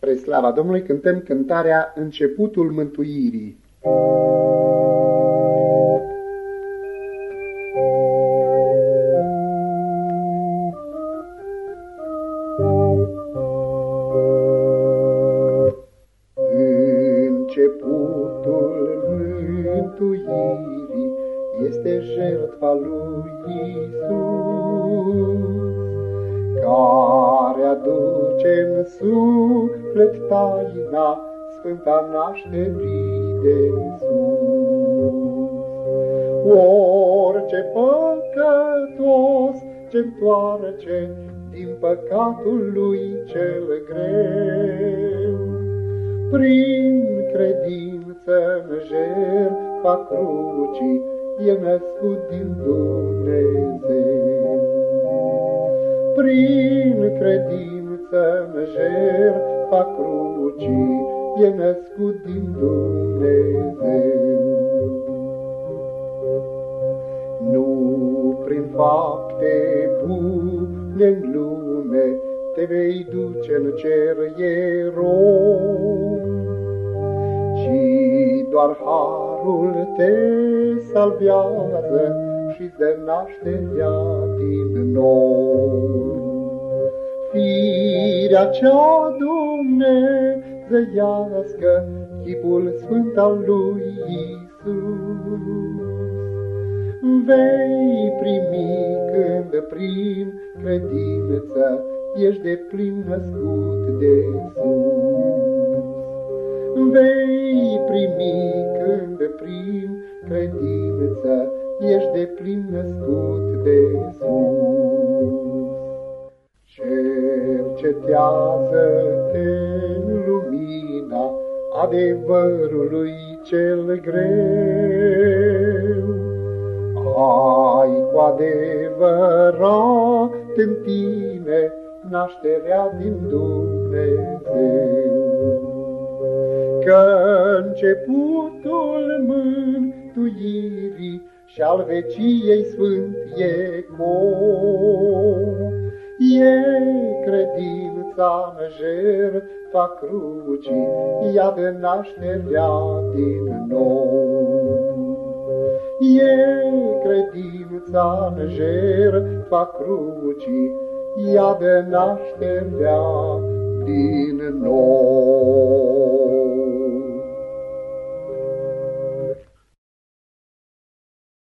Spre slava Domnului cântăm cântarea Începutul Mântuirii. Începutul mântuirii este jertfa lui Isus, care aduce în suflet taina sfânta nașterii de sus. Orice păcătos ce-ntoarce din păcatul lui cel greu, prin credință în jertfa crucii e născut din Dumnezeu. Prin credință în jertfa crucii e născut din Dumnezeu. Nu prin fapte bune în lume te vei duce în cer erou, ci doar harul te salvează și de nașterea din nou. Firea cea dumnezeiască, chipul sfânt al lui Isus, vei primi când prin credință ești de plin născut de sus. Vei primi când prin credință ești de plin născut de sus. Cercetează-te în lumina adevărului cel greu. Ai cu adevărat în tine nașterea din Dumnezeu. Că începutul mântuirii și al veciei sfânt e E credința în jertfa crucii, ea de nașterea din nou. E credința în jertfa crucii, ea de nașterea din nou.